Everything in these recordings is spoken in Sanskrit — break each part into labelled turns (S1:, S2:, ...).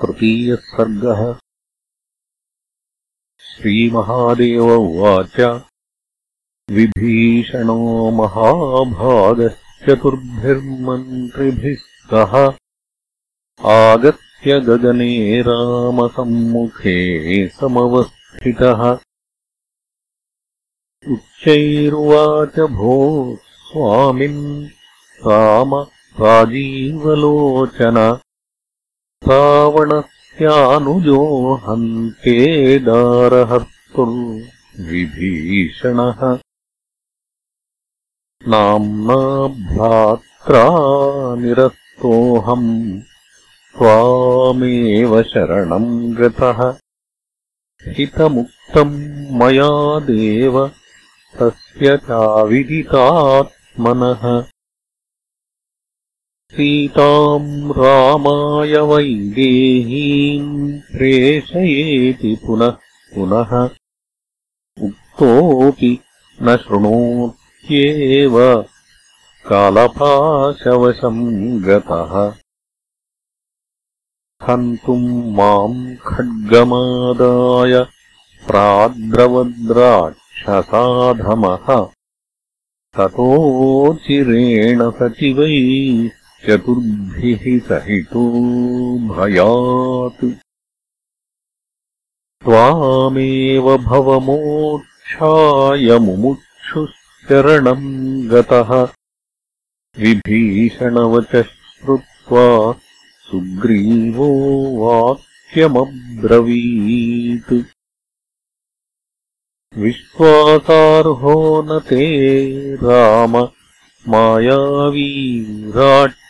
S1: तृतीयः सर्गः श्रीमहादेव उवाच। विभीषणो महाभागश्चतुर्भिर्मन्त्रिभिः सह आगत्य गगने रामसम्मुखे समवस्थितः। उच्चैरुवाच भो स्वामिन् राम राजीवलोचन रावणस्यानुजोऽहन्ते दारहर्तुर्विभीषणः नाम्ना भ्रात्रा निरस्तोऽहम् त्वामेव शरणम् गतः। हितमुक्तम् मया देव तस्य चाविदितात्मनः सीताम् रामाय वैदेहीम् प्रेषयेति पुनः पुनः उक्तोऽपि न शृणोत्येव कालपाशवशम् गतः। हन्तुम् माम् खड्गमादाय प्राद्रवद्राक्षसाधमः ततोचिरेण सचिवैः चतुर्भिः सहितो भयात्। त्वामेव भवमोक्षाय मुमुक्षुश्चरणम् गतः। विभीषणवचः श्रुत्वा सुग्रीवो वाक्यमब्रवीत्। विश्वासार्हो न ते राम मायावी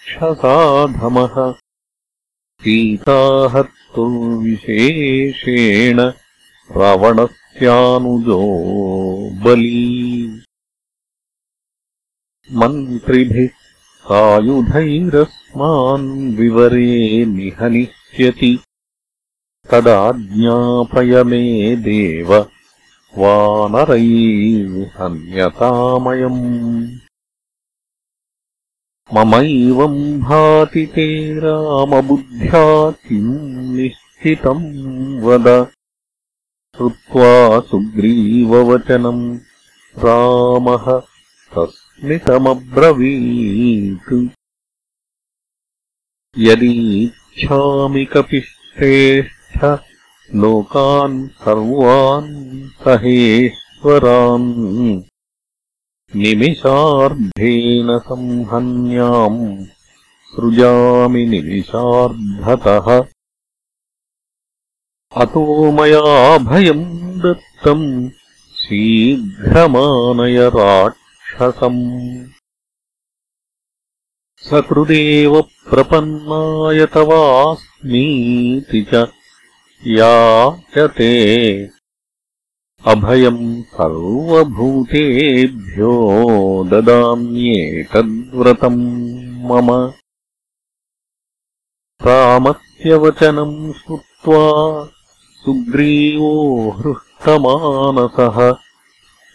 S1: राक्षसाधमः सीताहर्तुर्विशेषेण रावणस्यानुजो बली। मन्त्रिभिः सायुधैरस्मान् विवरे निहनिष्यति तदाज्ञापय मे देव। वानरैर्हन्यतामयम् ममैवम् भाति ते रामबुद्ध्या किम् निश्चितम् वद। श्रुत्वा सुग्रीववचनम् रामः तस्मितमब्रवीत् यदीच्छामि कपिश्रेष्ठ लोकान् सर्वान् सहेश्वरान् निमिषार्धेन संहन्याम् सृजामि निमिषार्धतः। अतो मया भयम् दत्तम् शीघ्रमानय राक्षसम्। सकृदेव प्रपन्नाय तवास्मीति च याचते अभयम् सर्वभूतेभ्यो ददाम्येतद्व्रतम् मम रामस्य वचनम् श्रुत्वा सुग्रीवो हृष्टमानसः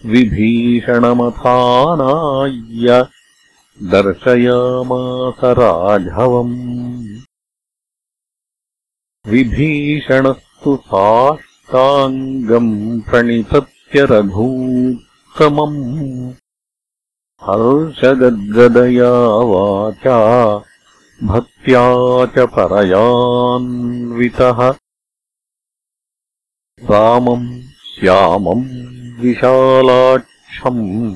S1: विभीषणमथानाय्य दर्शयामास राघवम्। विभीषणस्तु सा साङ्गम् प्रणिपत्य रघूत्तमम् हर्षगद्गदया वाचा भक्त्या च परयान्वितः। रामम् श्यामम् विशालाक्षम्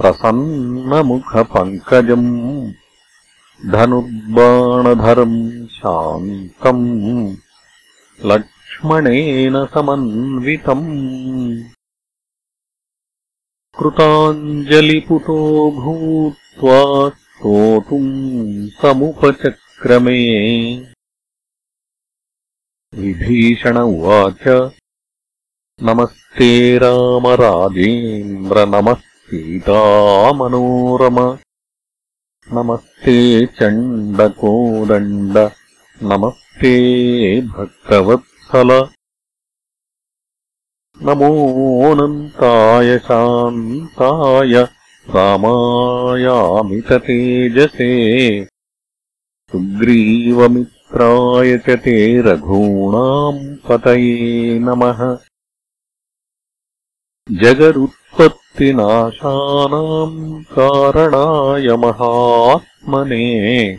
S1: प्रसन्नमुखपङ्कजम्। धनुर्बाणधरम् शान्तम् लक्ष्मणेन समन्वितम्। कृताञ्जलिपुतो भूत्वा स्तोतुम् समुपचक्रमे। विभीषण उवाच नमस्ते रामराजेन्द्र नमः सीतामनोरम नमस्ते चण्डकोदण्ड नमस्ते भक्तवत्सल नमोऽनन्ताय शान्ताय रामायामिततेजसे। सुग्रीवमित्राय च ते रघूणाम् पतये नमः। जगरुत्पत्तिनाशानाम् कारणाय महात्मने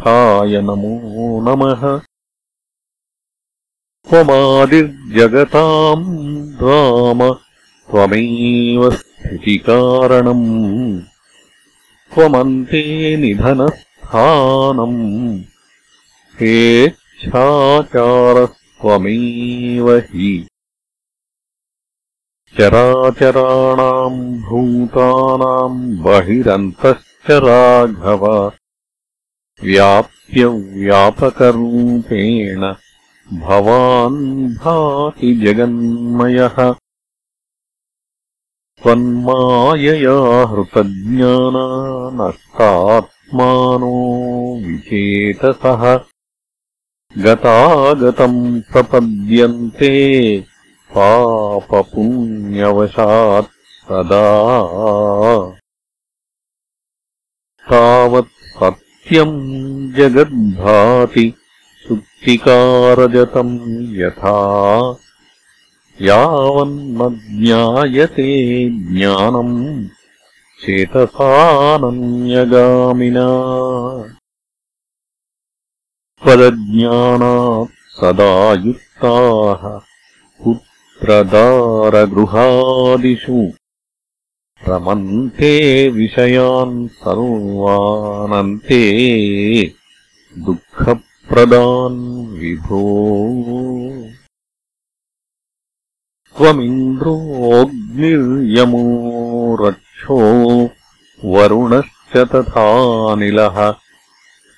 S1: त्रैलोक्यगुरवेनादिगृहस्थाय नमो। नमः त्वमादिर्जगताम् राम त्वमेव स्थितिकारणम्। त्वमन्ते निधनस्थानम्। हेच्छाचारस्त्वमेव हि। चराचराणाम् भूतानाम् बहिरन्तश्च राघव व्याप्यव्यापकरूपेण भवान् भाति जगन्मयः। त्वन्मायया हृतज्ञानानष्टात्मानो विचेतसः। गतागतम् प्रपद्यन्ते पापपुण्यवशात् सदा। तावत् सत्यम् जगद्भाति सुक्तिकारजतम् यथा। यावन्मज्ञायते ज्ञानम् चेतसानन्यगामिना। त्वदज्ञानात् सदा युक्ताः पुत्रदारगृहादिषु रमन्ते विषयान् सर्वानन्ते दुःखप्रदान् विभो। त्वमिन्द्रोऽग्निर्यमो रक्षो वरुणश्च तथानिलः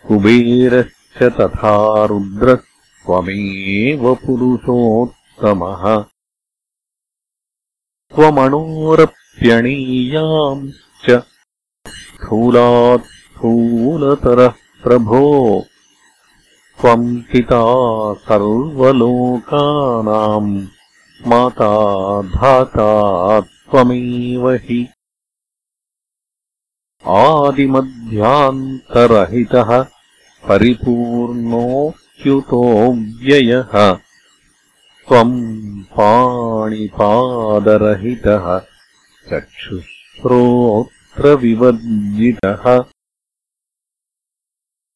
S1: कुबेरश्च तथा रुद्रस्त्वमेव पुरुषोत्तमः त्वमणोरप्यणीयाम्श्च स्थूलात्स्थूलतरः प्रभो त्वम् पिता सर्वलोकानाम् माता धाता त्वमेव हि। आदिमध्यान्तरहितः परिपूर्णोऽच्युतोऽव्ययः त्वम् पाणिपादरहितः चक्षुश्रोत्रविवर्जितः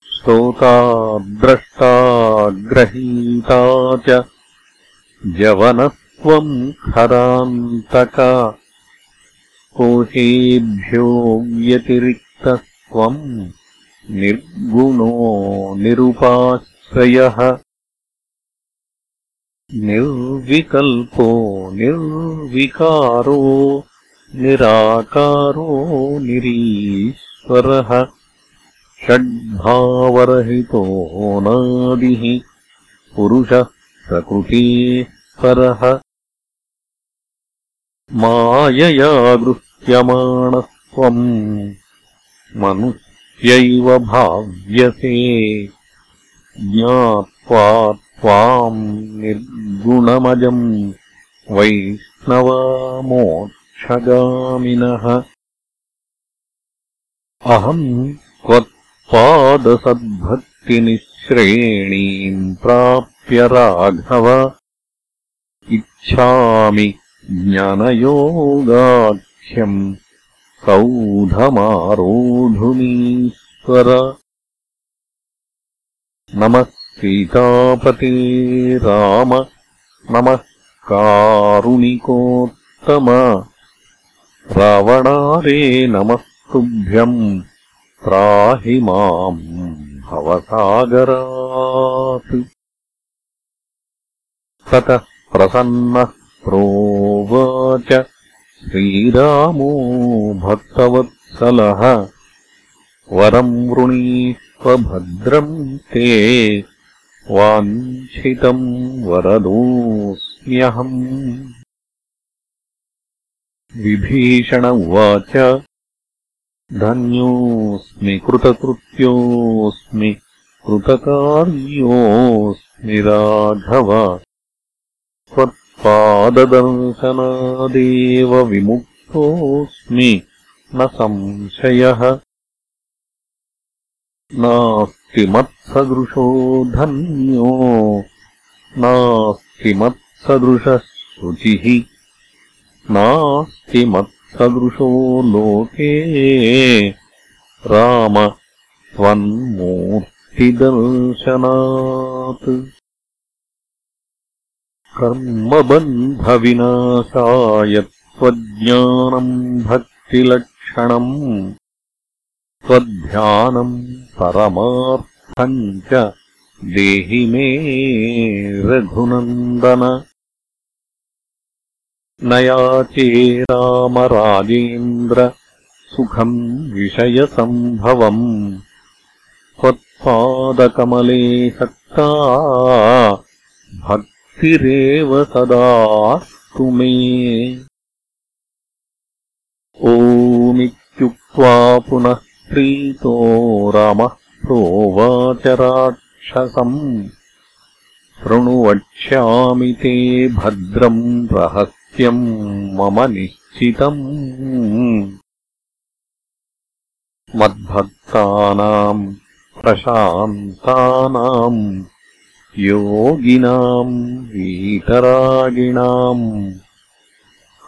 S1: श्रोता द्रष्टा ग्रहीता च। जवनः त्वम् खरान्तक। कोशेभ्यो व्यतिरिक्तस्त्वम् निर्गुणो निरुपाश्रयः। निर्विकल्पो निर्विकारो निराकारो निरीश्वरः षड्भावरहितोऽनादिः पुरुषः प्रकृतेः परः। मायया गृह्यमाणस्त्वम् मनुष्यैव भाव्यसे। ज्ञात्वा त्वाम् निर्गुणमजम् वैष्णवामोक्षगामिनः अहम् त्वत्पादसद्भक्तिनिःश्रेणीम् प्राप्य राघव। इच्छामि ज्ञानयोगाख्यम् सौधमारोढुमीश्वर। नमः सीतापते राम। नमः कारुणिकोत्तम रावणारे नमस्तुभ्यम् त्राहि माम् भवसागरात्। ततः प्रसन्नः प्रोवाच श्रीरामो भक्तवत्सलः। वरम् वृणीष्वभद्रम् ते वाञ्छितम् वरदोऽस्म्यहम् विभीषण उवाच धन्योऽस्मि कृतकृत्योऽस्मि कृतकार्योऽस्मि राघव। पाददर्शनादेव विमुक्तोऽस्मि न संशयः। नास्ति मत्सदृशो धन्यो नास्ति मत्सदृशः शुचिः नास्ति मत्सदृशो लोके राम त्वन्मूर्तिदर्शनात्। कर्मबन्धविनाशाय त्वज्ञानम् भक्तिलक्षणम् त्वद्ध्यानम् परमार्थम् च देहि मे रघुनन्दन न याचे रामराजेन्द्र सुखम् विषयसम्भवम् त्वत्पादकमले सक्ता भक्तिरेव सदास्तु मे। ओमित्युक्त्वा पुनः प्रीतो रामः प्रोवाच राक्षसम् शृणुवक्ष्यामि ते भद्रम् रहस्यम् मम निश्चितम्। मद्भक्तानाम् प्रशान्तानाम् योगिनाम् वीतरागिणाम्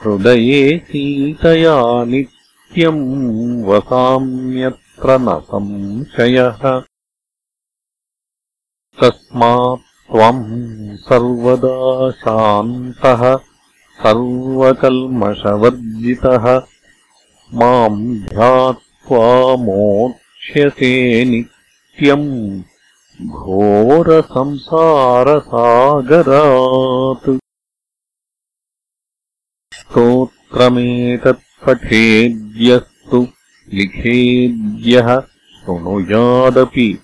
S1: हृदये सीतया नित्यम् वसाम्यत्र न संशयः। तस्मात् त्वम् सर्वदा शान्तः सर्वकल्मषवर्जितः। माम् ध्यात्वा मोक्ष्यसे नित्यम् घोरसंसारसागरात्। स्तोत्रमेतत्पठेद्यस्तु लिखेद्यः शृणुयादपि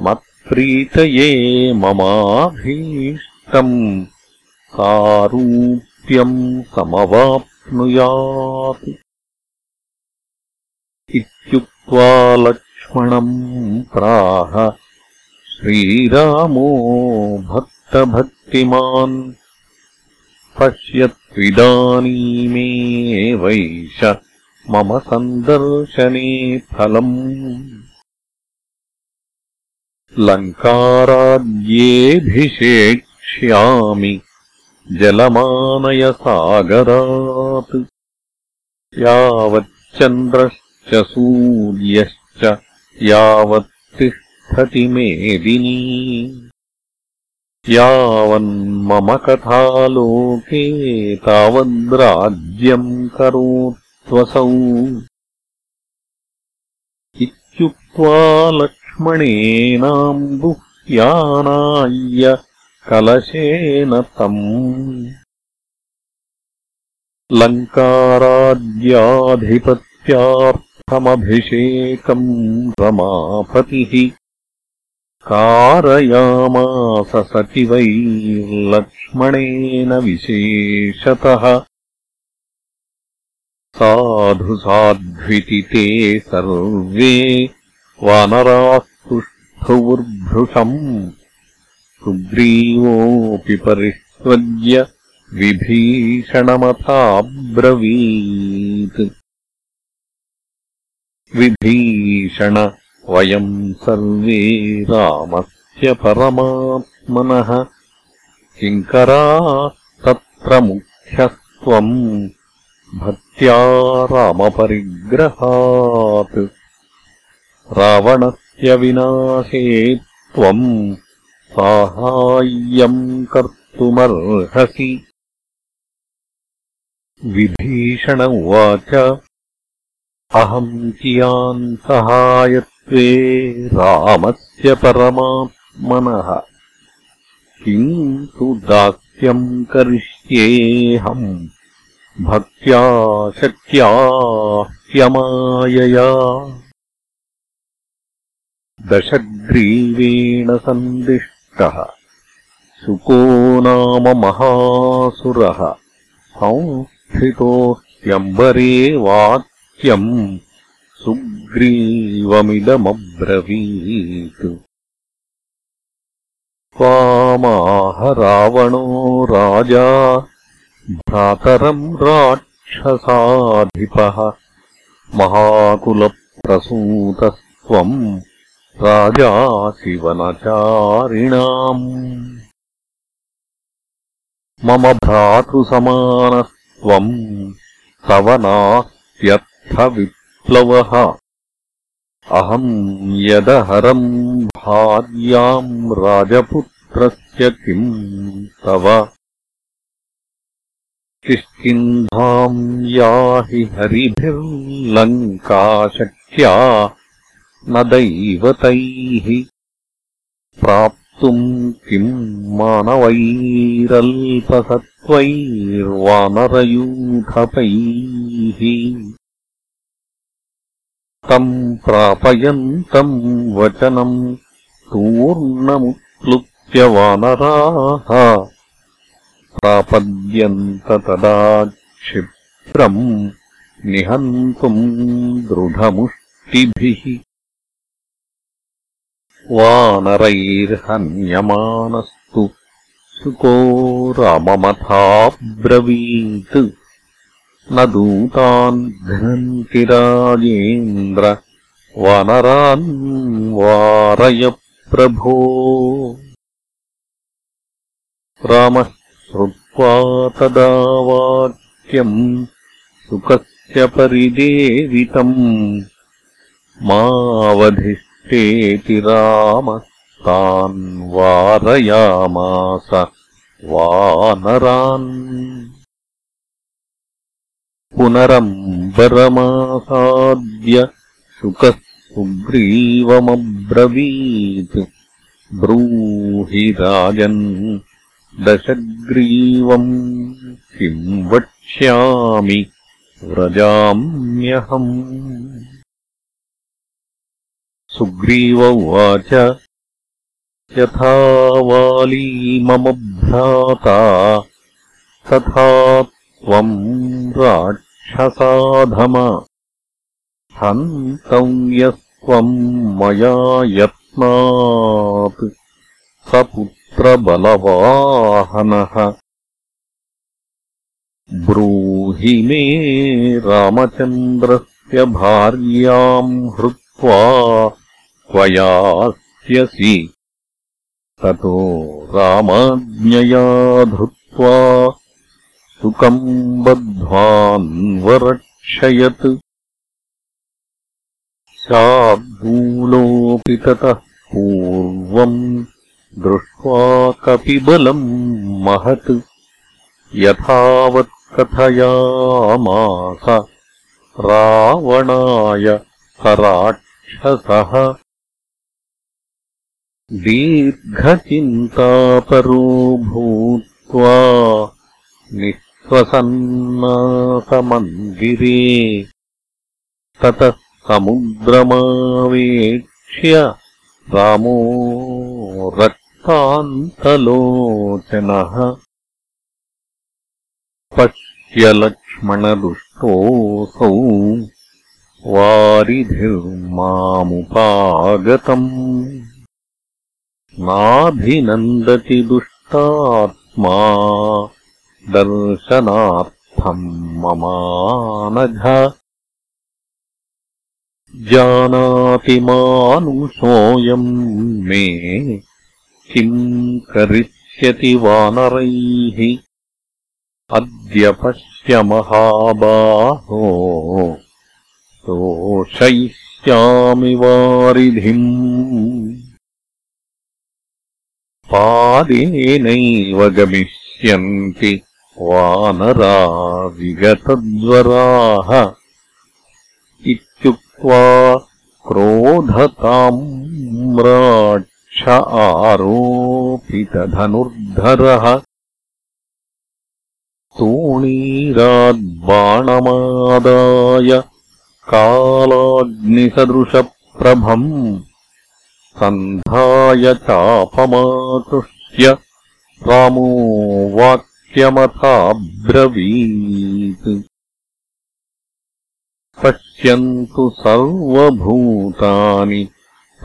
S1: मत्प्रीतये ममाभीष्टम् सारूप्यम् समवाप्नुयात्। इत्युक्त्वा लक्ष्मणम् प्राह श्रीरामो भक्तभक्तिमान् पश्यत्विदानीमेवैष मम सन्दर्शने फलम्। लङ्काराज्येऽभिषेक्ष्यामि जलमानयसागरात् यावच्चन्द्रश्च सूर्यश्च यावत् तिष्ठति मेदिनी। यावन्मम कथालोके तावद्राज्यम् करोत्वसौ। इत्युक्त्वा लक्ष्मणेनाम्बुह्यानाय्य कलशेन तम् लङ्काराज्याधिपत्यार्थमभिषेकम् रमापतिः कारयामास सचिवैर्लक्ष्मणेन विशेषतः। साधु साध्विति ते सर्वे वानरास्तुष्ठुवुर्भृशम् सुग्रीवोऽपि परिष्वज्य विभीषणमथाब्रवीत्। विभीषण वयम् सर्वे रामस्य परमात्मनः। किङ्करा तत्र मुख्यस्त्वम्। भक्त्या रामपरिग्रहात्। रावणस्य विनाशे त्वम् साहाय्यम् कर्तुमर्हसि। विभीषण उवाच अहम् कियान् सहायत्वे रामस्य परमात्मनः। किम् तु दास्यम् करिष्येऽहम् भक्त्या शक्या ह्यमायया। दशग्रीवेण सन्दिष्टः शुको नाम महासुरः। संस्थितोऽस्त्यम्बरे वाक्यम् सुग्रीवमिदमब्रवीत्। त्वामाह रावणो राजा। भ्रातरम् राक्षसाधिपः। महाकुलप्रसूतस्त्वम् राजा शिवनचारिणाम् मम भ्रातृसमानस्त्वम् तव नास्त्यर्थविप्लवः। अहम् यदहरम् भार्याम् राजपुत्रस्य किम् तव? किष्किन्धाम् याहि हरिभिर्लङ्काशक्त्या न दैवतैः प्राप्तुम् किम् मानवैरल्पसत्त्वैर्वानरयूथपैः तम् प्रापयन्तम् वचनम् तूर्णमुत्प्लुत्य वानराः प्रापद्यन्त तदा क्षिप्रम् निहन्तुम् दृढमुष्टिभिः वानरैर्हन्यमानस्तु। सुको राममथाब्रवीत्। न दूतान् घ्नन्ति राजेन्द्र। वानरान् वारय प्रभो रामः श्रुत्वा तदा वाक्यम् सुखस्य परिदेवितम्। मावधिः तेति रामस्तान् वारयामास वानरान् पुनरम्बरमासाद्य सुखः सुग्रीवमब्रवीत् ब्रूहि राजन् दशग्रीवम् किम् वक्ष्यामि व्रजाम्यहम् सुग्रीव उवाच। यथा वाली मम भ्राता तथा त्वम् राक्षसाधम। हन्तव्यस्त्वम् मया यत्नात् स पुत्रबलवाहनः। ब्रूहि मे रामचन्द्रस्य भार्याम् हृत्वा त्वयास्यसि। ततो रामाज्ञया धृत्वा सुखम् बद्ध्वान्वरक्षयत्। शार्दूलोऽपि ततः पूर्वम् दृष्ट्वा कपिबलम् महत्। यथावत्कथयामास रावणाय सराक्षसः दीर्घचिन्तापरो भूत्वा निःश्वसन्नासमन्दिरे ततः समुद्रमावेक्ष्य रामो रक्तान्तलोचनः पश्यलक्ष्मणदुष्टोऽसौ वारिधिर्मामुपागतम् नाभिनन्दति दुष्टात्मा दर्शनार्थम् ममानघ जानाति मानुषोऽयम् मे किम् करिष्यति वानरैः। अद्य पश्य महाबाहो तोषयिष्यामि वारिधिम् पादेनैव गमिष्यन्ति वानरा विगतज्वराः इत्युक्त्वा क्रोधताम् म्राक्ष आरोपितधनुर्धरः तूणीराद्बाणमादाय कालाग्निसदृशप्रभम् सन्धाय चापमाकृष्य रामो वाक्यमथाब्रवीत् पश्यन्तु सर्वभूतानि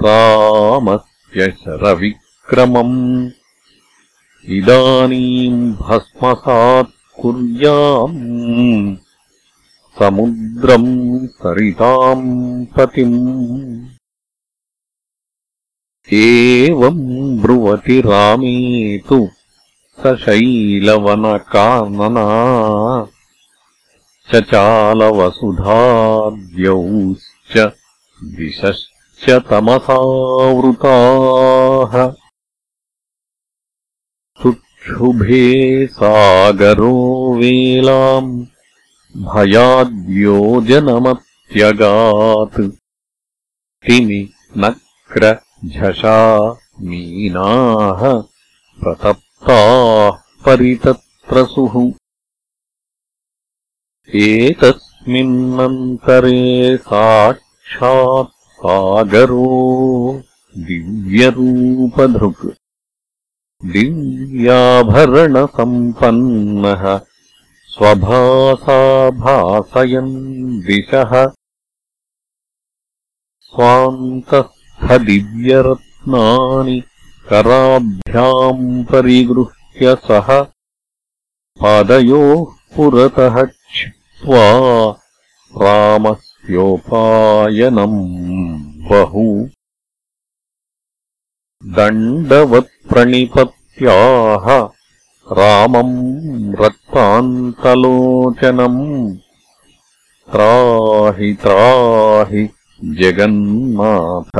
S1: रामस्य शरविक्रमम् इदानीम् भस्मसात् कुर्याम्। समुद्रम् सरिताम् पतिम् एवम् ब्रुवति रामे तु स शैलवनकानना चचालवसुधाद्यौश्च दिशश्च तमसावृताः। शुभे सागरो वेलाम् भयाद्योजनमत्यगात्। तिमि नक्रझषा मीनाः प्रतप्ताः परितत्रसुः। एतस्मिन्नन्तरे साक्षात् सागरो दिव्यरूपधृक्। दिव्याभरणसम्पन्नः स्वभासा भासयन् दिशः स्वान्तस्थदिव्यरत्नानि कराभ्याम् परिगृह्य सः पादयोः पुरतः क्षिप्त्वा रामस्योपायनम् बहु। दण्डवत्प्रणिपत्याः रामम् रक्तान्तलोचनम् त्राहि त्राहि जगन्नाथ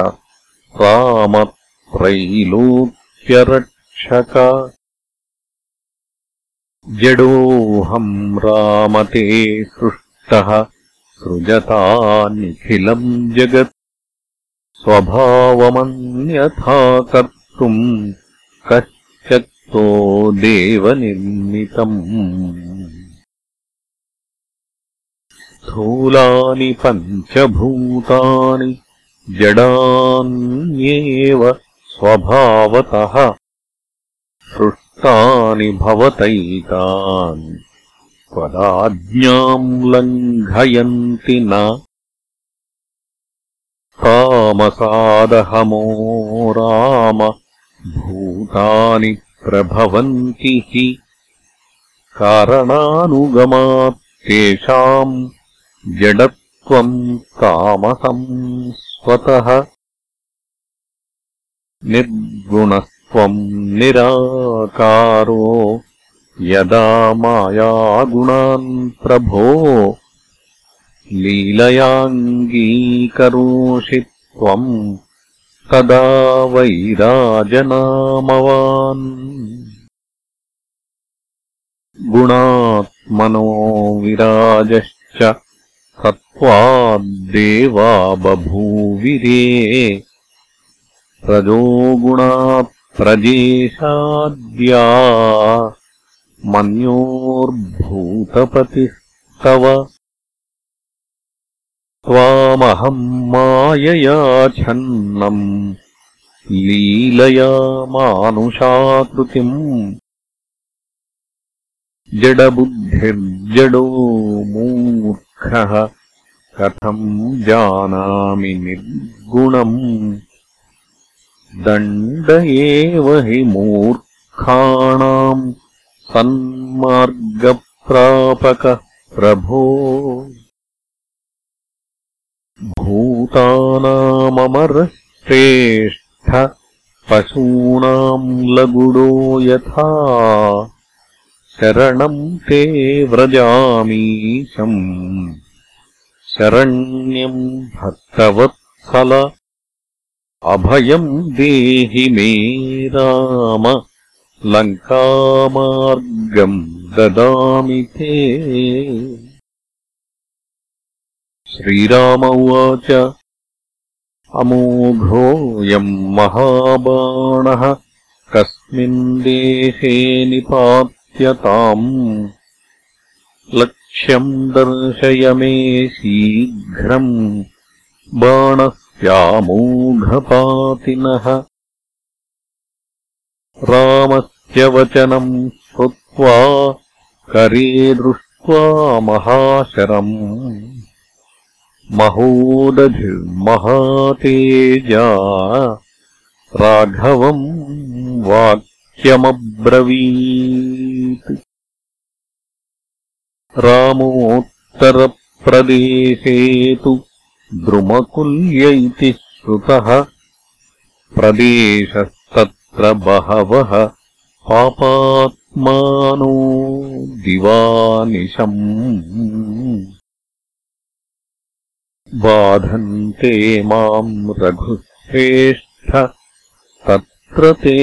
S1: रामत्रैलोक्यरक्षक जडोऽहम् रामते सृष्टः सृजता निखिलम् जगत्। स्वभावमन्यथा कर्तुम् कश्चक्तो देवनिर्मितम्। स्थूलानि पञ्चभूतानि जडान्येव स्वभावतः सृष्टानि भवतैतानि त्वदाज्ञाम् लङ्घयन्ति न तामसादहमो राम भूतानि प्रभवन्ति हि कारणानुगमात् तेषाम् जडत्वम् तामसम् स्वतः निर्गुणस्त्वम् निराकारो यदा मायागुणान् प्रभो लीलयाङ्गीकरोषि त्वम् तदा वैराजनामवान्। गुणात्मनो विराजश्च सत्त्वाद्देवा बभूविरे रजोगुणाप्रजेशाद्या मन्योर्भूतपतिस्तव। त्वामहम् मायया छन्नम् लीलया मानुषाकृतिम्। जडबुद्धिर्जडो मूर्खः कथम् जानामि निर्गुणम्? दण्ड एव हि मूर्खाणाम् सन्मार्गप्रापकः प्रभो। भूतानाममरश्रेष्ठ पशूनाम् लगुडो यथा। शरणम् ते व्रजामीशम् शरण्यम् भक्तवत्सल। अभयम् देहि मे राम। लङ्कामार्गम् ददामि ते। श्रीराम उवाच। अमोघोऽयम् महाबाणः। कस्मिन् देशे निपात् लक्ष्यम् दर्शय मे शीघ्रम् बाणस्यामूघपातिनः रामस्य वचनम् श्रुत्वा करे दृष्ट्वा महाशरम् महोदधिर्महातेजा राघवम् वाक्यमब्रवी रामोत्तरप्रत्युवाच प्रदेशे तु द्रुमकुल्य इति श्रुतः प्रदेशस्तत्र बहवः पापात्मानो दिवानिशम् बाधन्ते माम् रघुश्रेष्ठ तत्र ते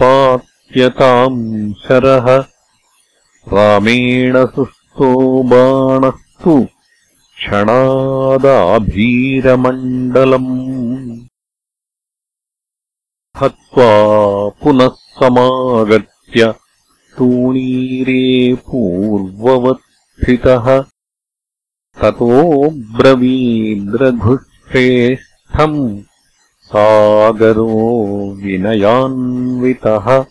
S1: पात्यताम् शरः रामेण सुष्ठो बाणस्तु क्षणादाभीरमण्डलम् हत्वा पुनः समागत्य तूणीरे पूर्ववत्थितः ततो ब्रवीद्रघुश्रेष्ठम् सागरो विनयान्वितः।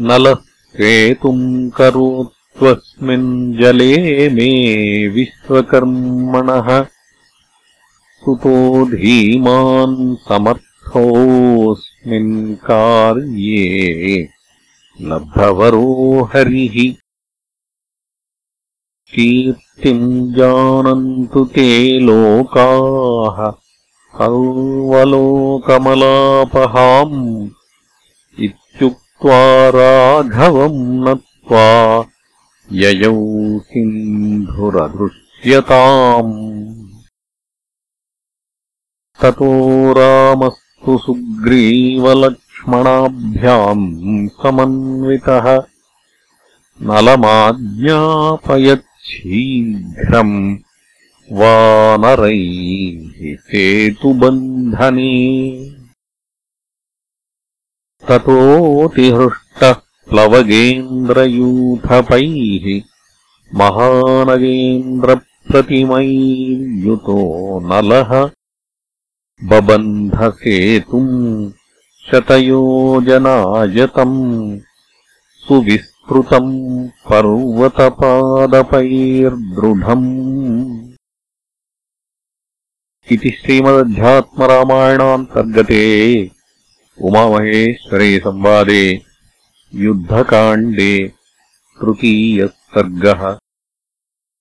S1: नलः सेतुम् करोत्वस्मिन् जले मे विश्वकर्मणः सुतो धीमान् समर्थ ोऽस्मिन् कार्ये लब्धवरो हरिः। कीर्तिम् जानन्तु ते लोकाः सर्वलोकमलापहाम् इत्युक्त्वा राघवम् नत्वा ययौ सिन्धुरदृश्यताम् ततो रामः सुग्रीवलक्ष्मणाभ्याम् समन्वितः नलमाज्ञापयच्छीघ्रम् वानरैः सेतुबन्धने। ततोऽतिहृष्टः प्लवगेन्द्रयूथपैः महानगेन्द्रप्रतिमैर्युतो नलः बबन्धसेतुम् शतयोजनायतम् सुविस्तृतम् पर्वतपादपैर्दृढम् इति श्रीमदध्यात्मरामायणान्तर्गते उमामहेश्वरे संवादे युद्धकाण्डे तृतीयः सर्गः